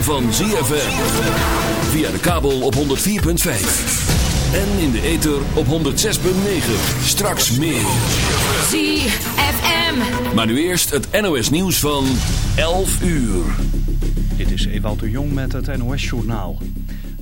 Van ZFM. Via de kabel op 104.5. En in de ether op 106.9. Straks meer. ZFM. Maar nu eerst het NOS nieuws van 11 uur. Dit is Ewald de Jong met het NOS journaal.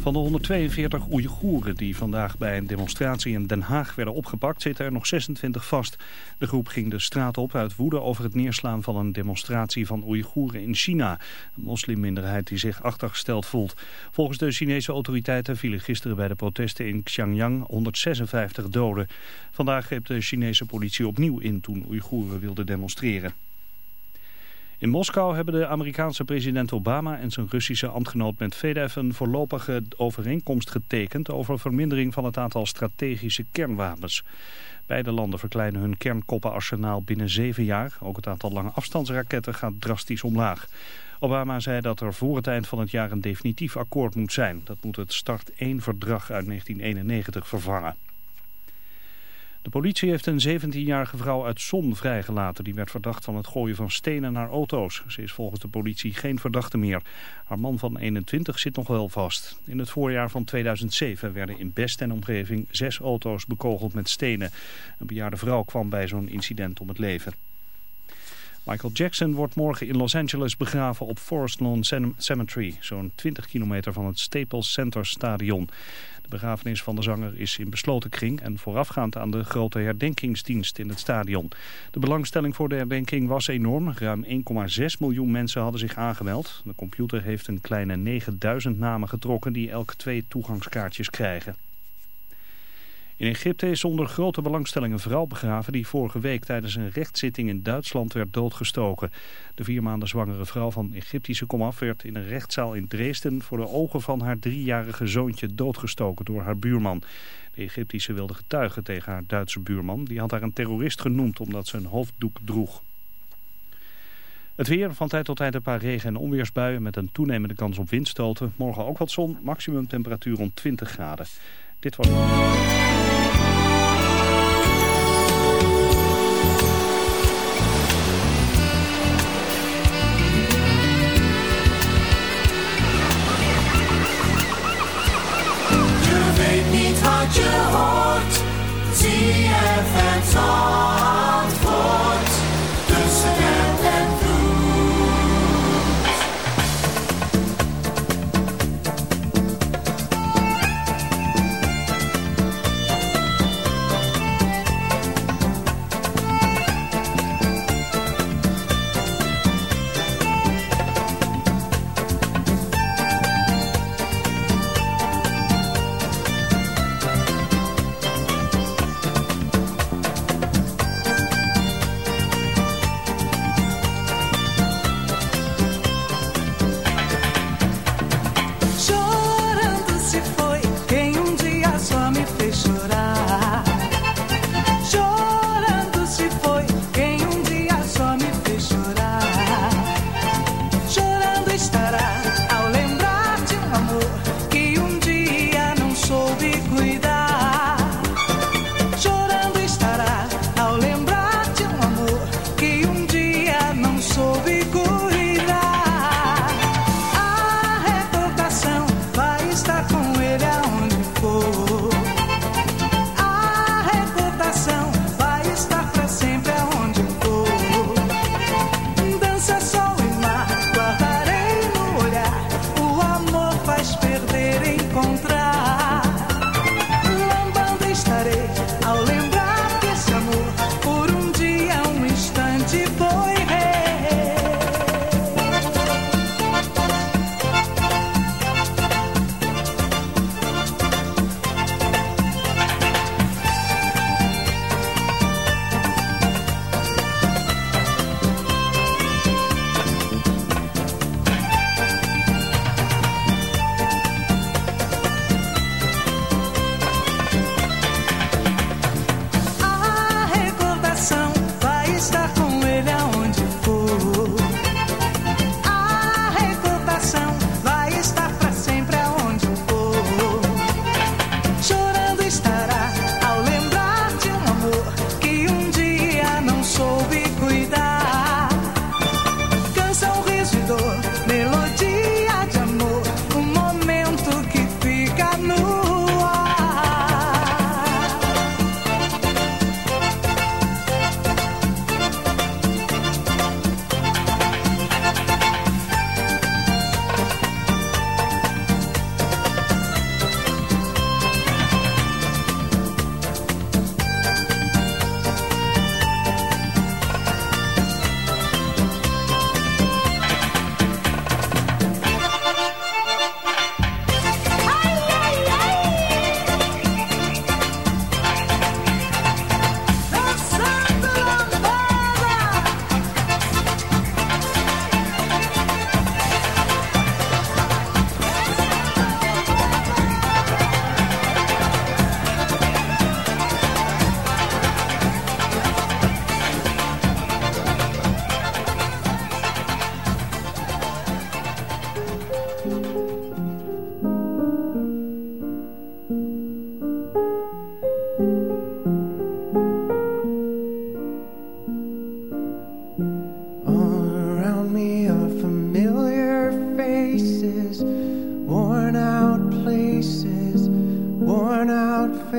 Van de 142 Oeigoeren die vandaag bij een demonstratie in Den Haag werden opgepakt, zitten er nog 26 vast. De groep ging de straat op uit woede over het neerslaan van een demonstratie van Oeigoeren in China. Een moslimminderheid die zich achtergesteld voelt. Volgens de Chinese autoriteiten vielen gisteren bij de protesten in Xiangyang 156 doden. Vandaag greep de Chinese politie opnieuw in toen Oeigoeren wilden demonstreren. In Moskou hebben de Amerikaanse president Obama en zijn Russische ambtgenoot Medvedev een voorlopige overeenkomst getekend over vermindering van het aantal strategische kernwapens. Beide landen verkleinen hun kernkoppenarsenaal binnen zeven jaar. Ook het aantal lange afstandsraketten gaat drastisch omlaag. Obama zei dat er voor het eind van het jaar een definitief akkoord moet zijn. Dat moet het Start 1 verdrag uit 1991 vervangen. De politie heeft een 17-jarige vrouw uit Zon vrijgelaten. Die werd verdacht van het gooien van stenen naar auto's. Ze is volgens de politie geen verdachte meer. Haar man van 21 zit nog wel vast. In het voorjaar van 2007 werden in Best en omgeving zes auto's bekogeld met stenen. Een bejaarde vrouw kwam bij zo'n incident om het leven. Michael Jackson wordt morgen in Los Angeles begraven op Forest Lawn Cemetery, zo'n 20 kilometer van het Staples Center Stadion. De begrafenis van de zanger is in besloten kring en voorafgaand aan de grote herdenkingsdienst in het stadion. De belangstelling voor de herdenking was enorm. Ruim 1,6 miljoen mensen hadden zich aangemeld. De computer heeft een kleine 9000 namen getrokken die elk twee toegangskaartjes krijgen. In Egypte is onder grote belangstelling een vrouw begraven die vorige week tijdens een rechtszitting in Duitsland werd doodgestoken. De vier maanden zwangere vrouw van Egyptische komaf werd in een rechtszaal in Dresden voor de ogen van haar driejarige zoontje doodgestoken door haar buurman. De Egyptische wilde getuigen tegen haar Duitse buurman. Die had haar een terrorist genoemd omdat ze een hoofddoek droeg. Het weer, van tijd tot tijd een paar regen- en onweersbuien met een toenemende kans op windstoten. Morgen ook wat zon, maximum temperatuur rond 20 graden. Dit was... Je weet niet wat je hoort. ZFM Zandvoort.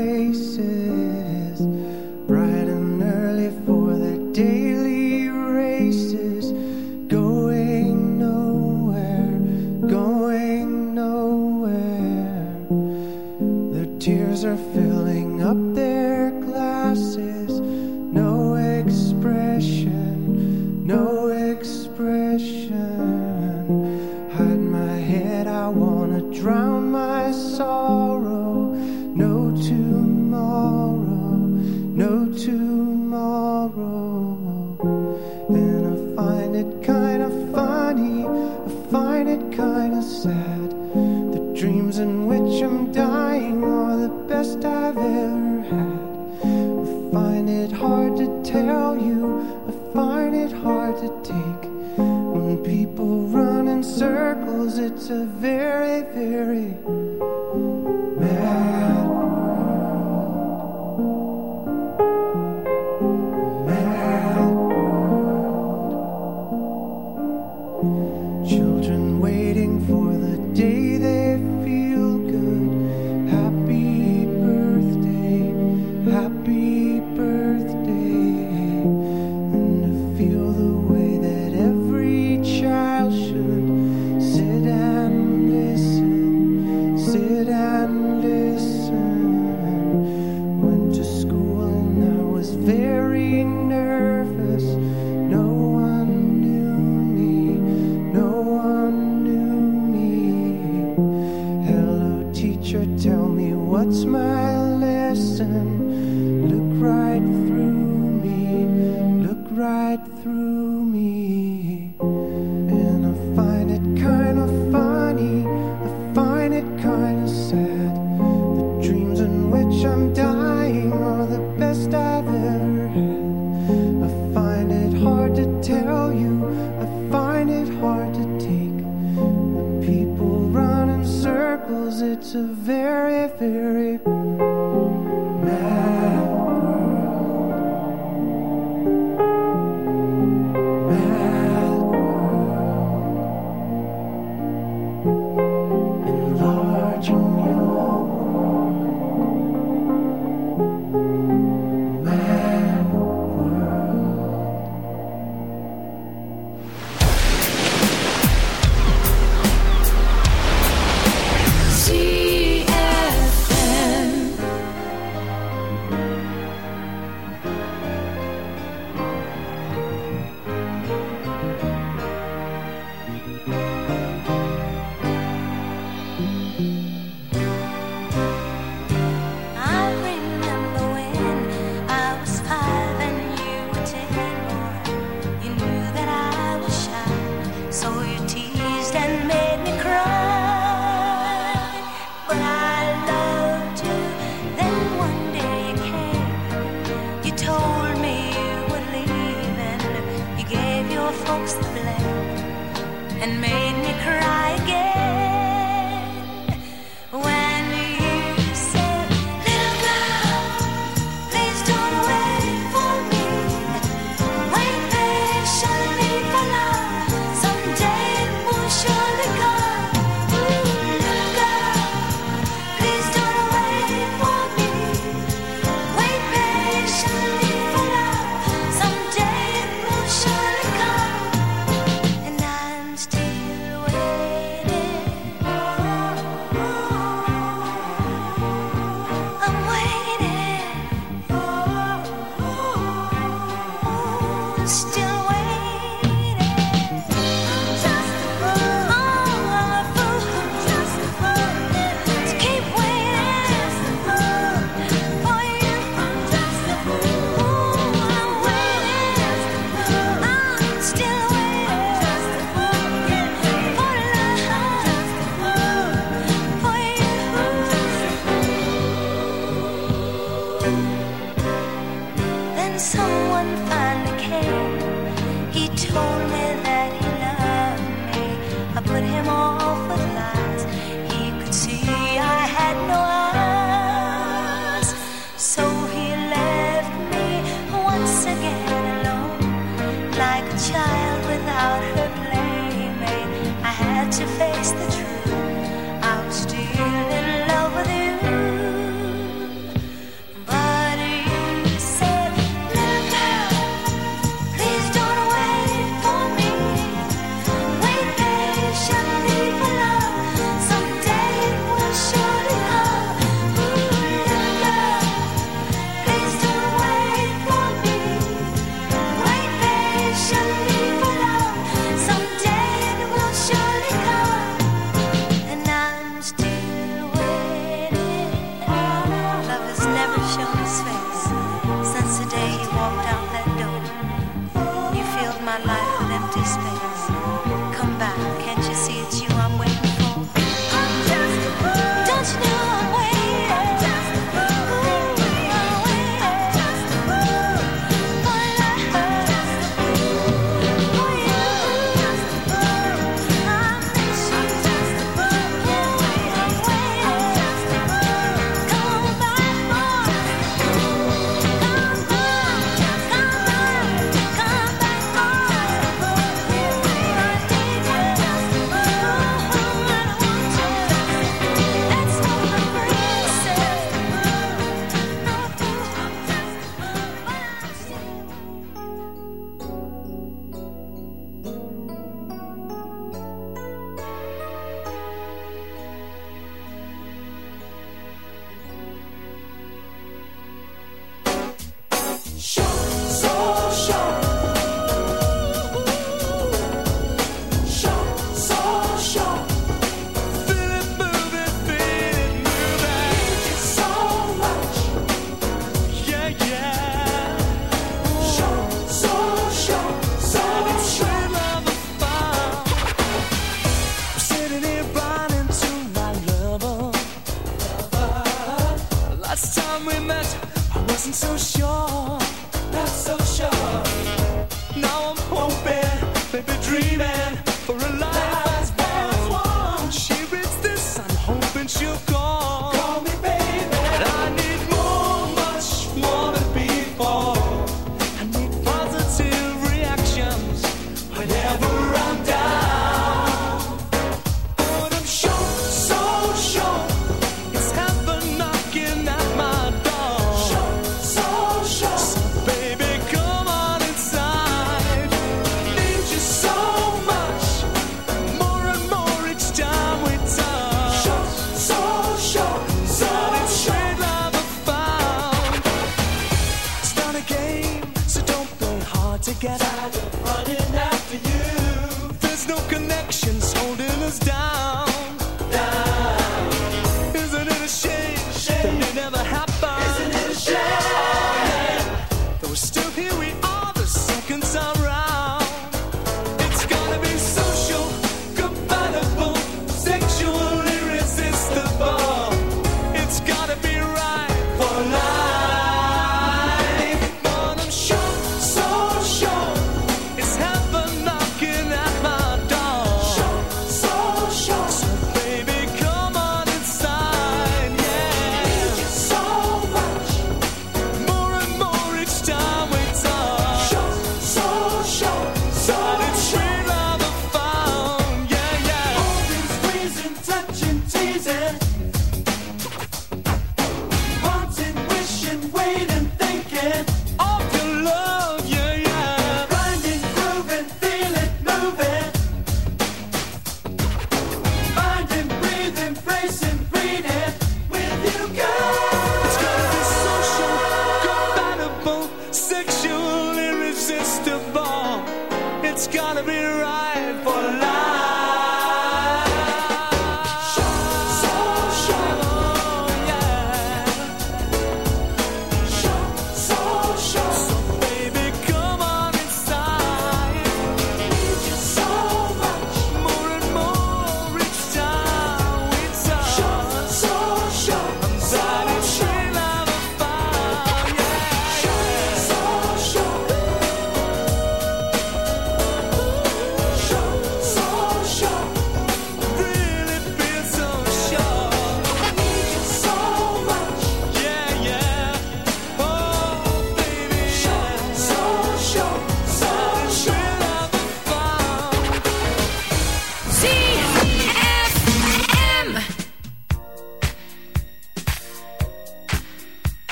Faces, right through me, look right through me. And I find it kind of funny, I find it kind of sad. The dreams in which I'm dying are the best I've ever had. I find it hard to tell you, I find it hard to take. The people run in circles, it's a very, very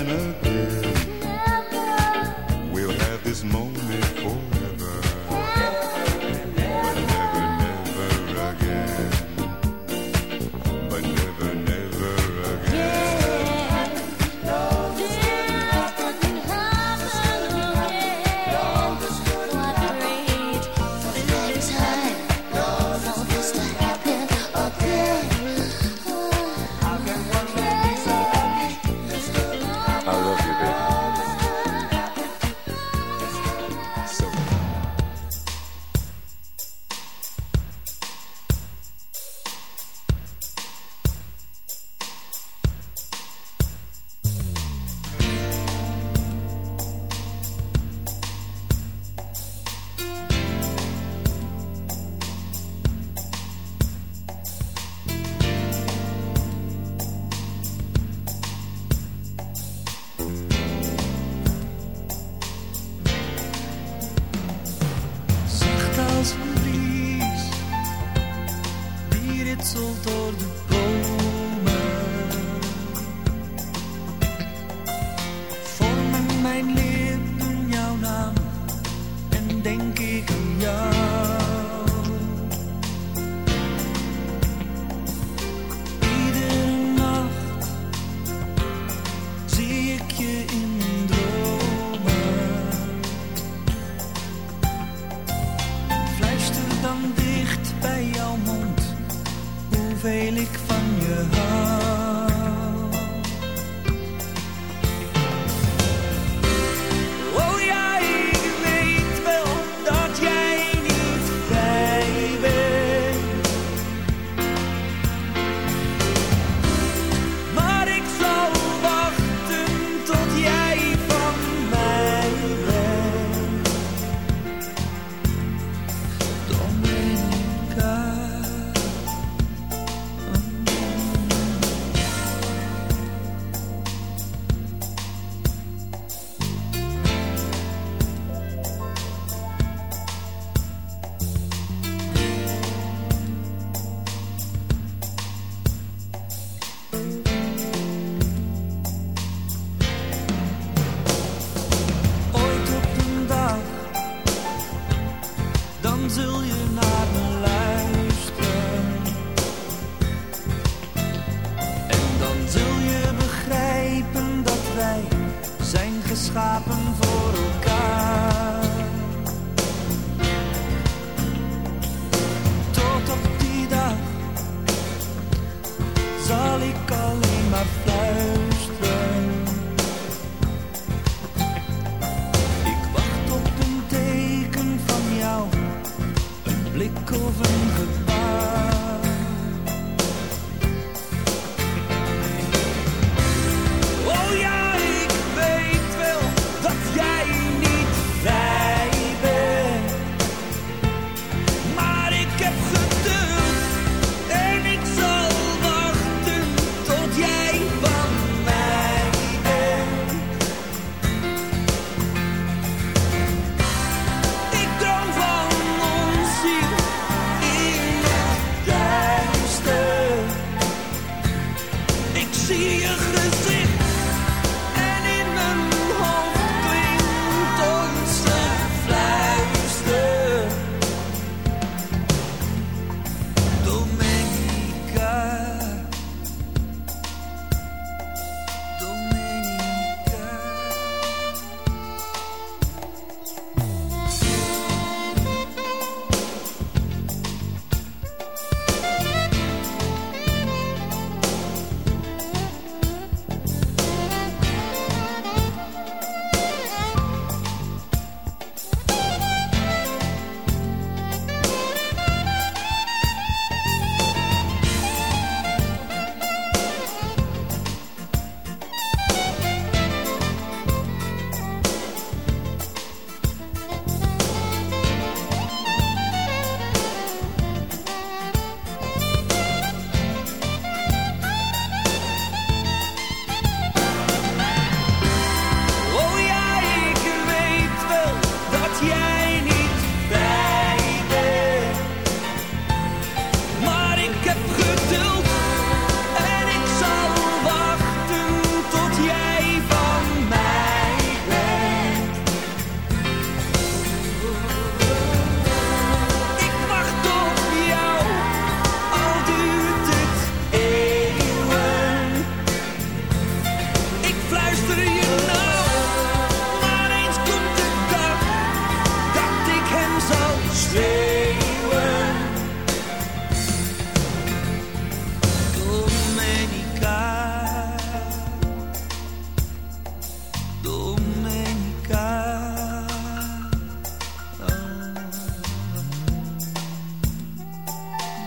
again. We'll have this moment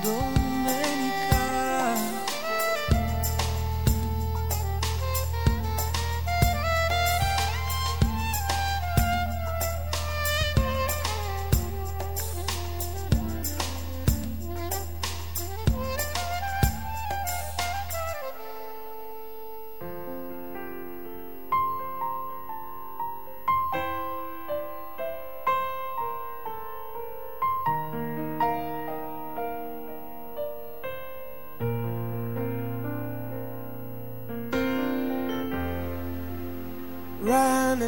roll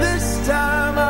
This time I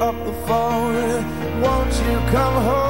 up the phone. Won't you come home?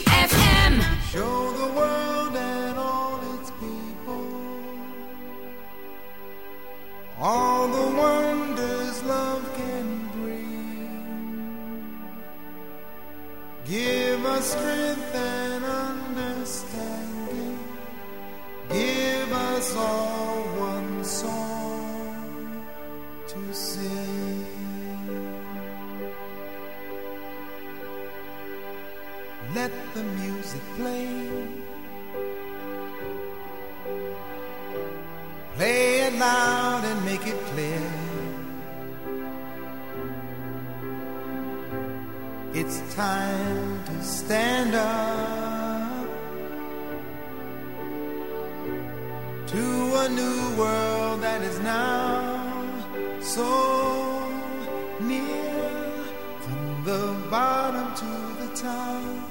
near from the bottom to the top.